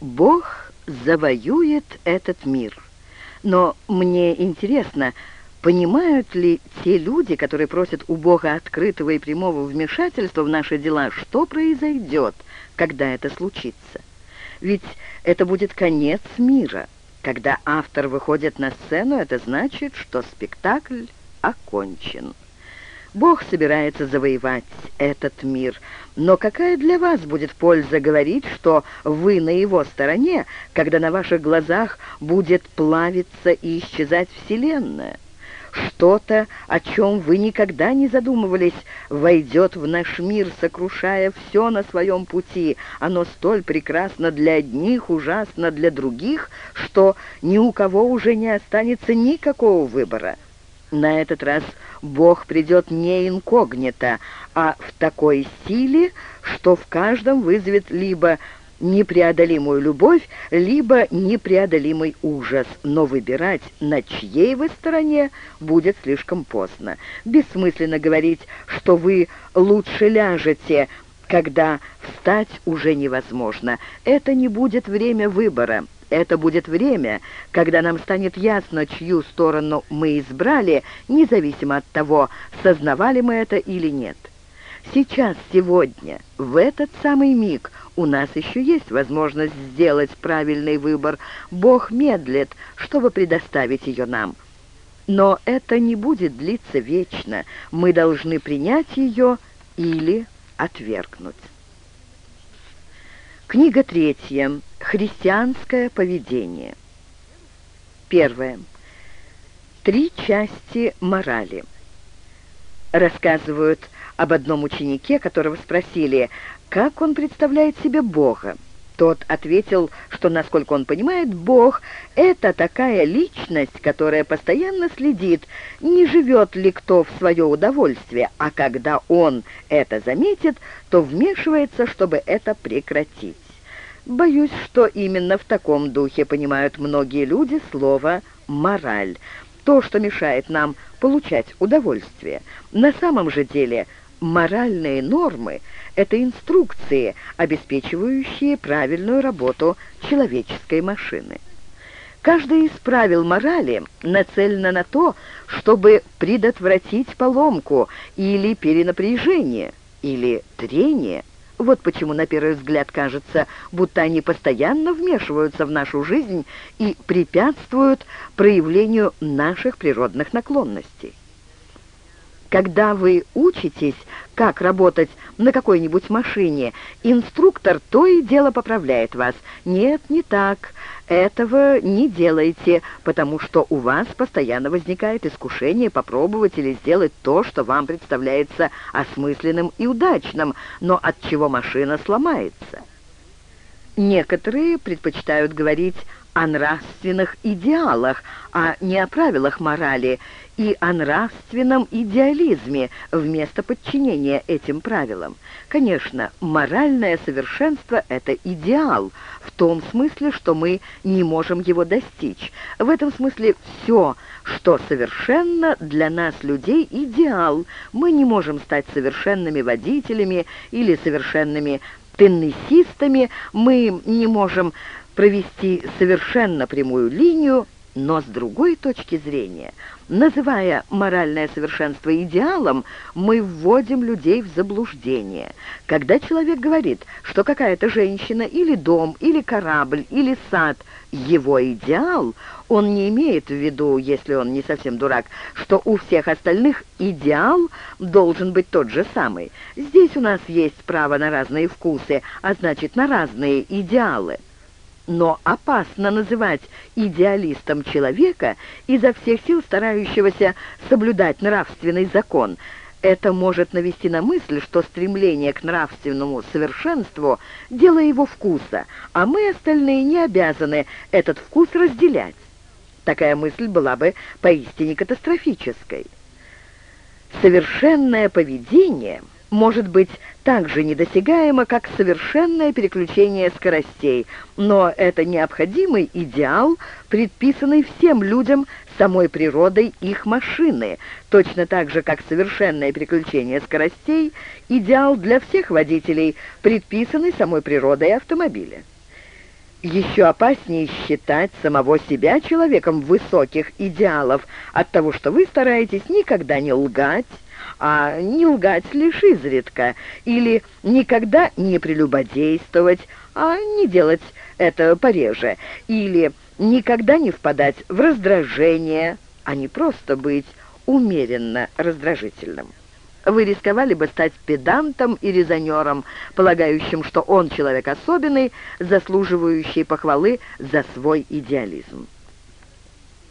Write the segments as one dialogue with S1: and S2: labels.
S1: Бог завоюет этот мир. Но мне интересно, понимают ли те люди, которые просят у Бога открытого и прямого вмешательства в наши дела, что произойдет, когда это случится? Ведь это будет конец мира. Когда автор выходит на сцену, это значит, что спектакль окончен. Бог собирается завоевать этот мир. Но какая для вас будет польза говорить, что вы на его стороне, когда на ваших глазах будет плавиться и исчезать Вселенная? Что-то, о чем вы никогда не задумывались, войдет в наш мир, сокрушая все на своем пути. Оно столь прекрасно для одних, ужасно для других, что ни у кого уже не останется никакого выбора. На этот раз Бог придет не инкогнито, а в такой силе, что в каждом вызовет либо непреодолимую любовь, либо непреодолимый ужас, но выбирать, на чьей вы стороне, будет слишком поздно. Бессмысленно говорить, что вы лучше ляжете, когда встать уже невозможно. Это не будет время выбора. Это будет время, когда нам станет ясно, чью сторону мы избрали, независимо от того, сознавали мы это или нет. Сейчас, сегодня, в этот самый миг у нас еще есть возможность сделать правильный выбор. Бог медлит, чтобы предоставить ее нам. Но это не будет длиться вечно. Мы должны принять ее или отвергнуть. Книга третья. Христианское поведение. Первое. Три части морали. Рассказывают об одном ученике, которого спросили, как он представляет себе Бога. Тот ответил, что, насколько он понимает, Бог — это такая личность, которая постоянно следит, не живет ли кто в свое удовольствие, а когда он это заметит, то вмешивается, чтобы это прекратить. Боюсь, что именно в таком духе понимают многие люди слово «мораль», то, что мешает нам получать удовольствие. На самом же деле моральные нормы — это инструкции, обеспечивающие правильную работу человеческой машины. Каждое из правил морали нацелено на то, чтобы предотвратить поломку или перенапряжение, или трение – вот почему на первый взгляд кажется, будто они постоянно вмешиваются в нашу жизнь и препятствуют проявлению наших природных наклонностей. Когда вы учитесь, как работать на какой-нибудь машине, инструктор то и дело поправляет вас. Нет, не так. Этого не делайте, потому что у вас постоянно возникает искушение попробовать или сделать то, что вам представляется осмысленным и удачным, но от чего машина сломается. Некоторые предпочитают говорить о нравственных идеалах, а не о правилах морали, и о нравственном идеализме вместо подчинения этим правилам. Конечно, моральное совершенство — это идеал, в том смысле, что мы не можем его достичь. В этом смысле все, что совершенно для нас людей идеал. Мы не можем стать совершенными водителями или совершенными теннисистами, мы не можем провести совершенно прямую линию, но с другой точки зрения, называя моральное совершенство идеалом, мы вводим людей в заблуждение. Когда человек говорит, что какая-то женщина или дом, или корабль, или сад – его идеал, он не имеет в виду, если он не совсем дурак, что у всех остальных идеал должен быть тот же самый. Здесь у нас есть право на разные вкусы, а значит, на разные идеалы. Но опасно называть идеалистом человека, изо всех сил старающегося соблюдать нравственный закон. Это может навести на мысль, что стремление к нравственному совершенству – дело его вкуса, а мы, остальные, не обязаны этот вкус разделять. Такая мысль была бы поистине катастрофической. Совершенное поведение – может быть так же недосягаемо, как совершенное переключение скоростей, но это необходимый идеал, предписанный всем людям самой природой их машины, точно так же, как совершенное переключение скоростей – идеал для всех водителей, предписанный самой природой автомобиля. Еще опаснее считать самого себя человеком высоких идеалов. От того, что вы стараетесь никогда не лгать, а не лгать лишь изредка, или никогда не прелюбодействовать, а не делать это пореже, или никогда не впадать в раздражение, а не просто быть умеренно раздражительным. Вы рисковали бы стать педантом и резонером, полагающим, что он человек особенный, заслуживающий похвалы за свой идеализм.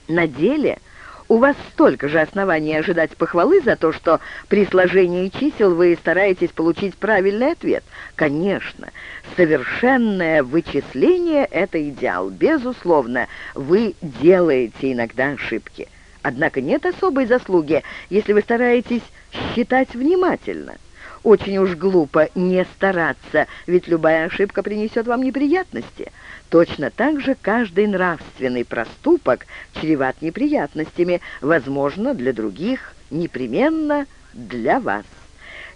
S1: На деле у вас столько же оснований ожидать похвалы за то, что при сложении чисел вы стараетесь получить правильный ответ. Конечно, совершенное вычисление — это идеал. Безусловно, вы делаете иногда ошибки. Однако нет особой заслуги, если вы стараетесь считать внимательно. Очень уж глупо не стараться, ведь любая ошибка принесет вам неприятности. Точно так же каждый нравственный проступок чреват неприятностями, возможно, для других, непременно для вас.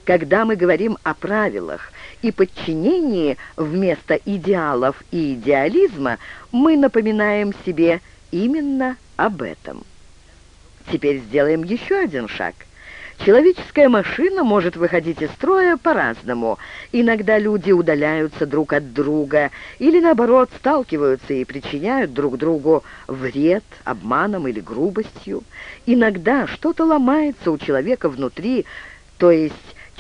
S1: Когда мы говорим о правилах и подчинении вместо идеалов и идеализма, мы напоминаем себе именно об этом. Теперь сделаем еще один шаг. Человеческая машина может выходить из строя по-разному. Иногда люди удаляются друг от друга или, наоборот, сталкиваются и причиняют друг другу вред обманом или грубостью. Иногда что-то ломается у человека внутри, то есть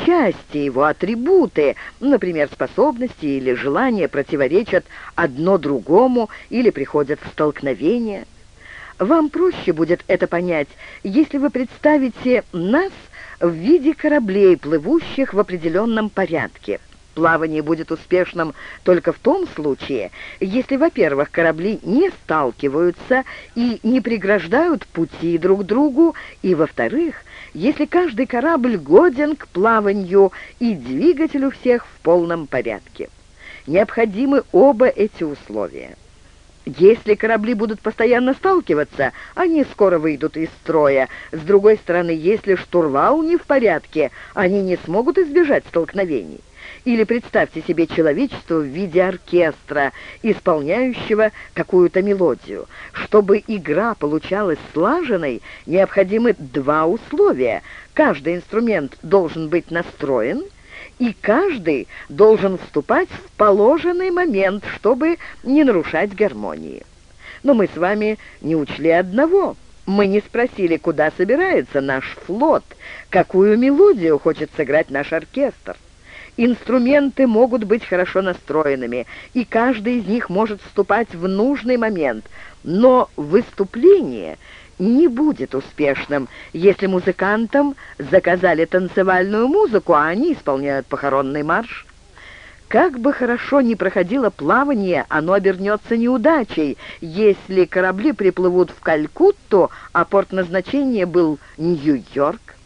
S1: части его, атрибуты, например, способности или желания противоречат одно другому или приходят в столкновение – вам проще будет это понять, если вы представите нас в виде кораблей, плывущих в определенном порядке. Плавание будет успешным только в том случае, если, во-первых, корабли не сталкиваются и не преграждают пути друг другу, и, во-вторых, если каждый корабль годен к плаванию и двигатель у всех в полном порядке. Необходимы оба эти условия. Если корабли будут постоянно сталкиваться, они скоро выйдут из строя. С другой стороны, если штурвал не в порядке, они не смогут избежать столкновений. Или представьте себе человечество в виде оркестра, исполняющего какую-то мелодию. Чтобы игра получалась слаженной, необходимы два условия. Каждый инструмент должен быть настроен – и каждый должен вступать в положенный момент, чтобы не нарушать гармонии. Но мы с вами не учли одного. Мы не спросили, куда собирается наш флот, какую мелодию хочет сыграть наш оркестр. Инструменты могут быть хорошо настроенными, и каждый из них может вступать в нужный момент, но выступление не будет успешным, если музыкантам заказали танцевальную музыку, а они исполняют похоронный марш. Как бы хорошо ни проходило плавание, оно обернется неудачей, если корабли приплывут в Калькутту, а порт назначения был Нью-Йорк.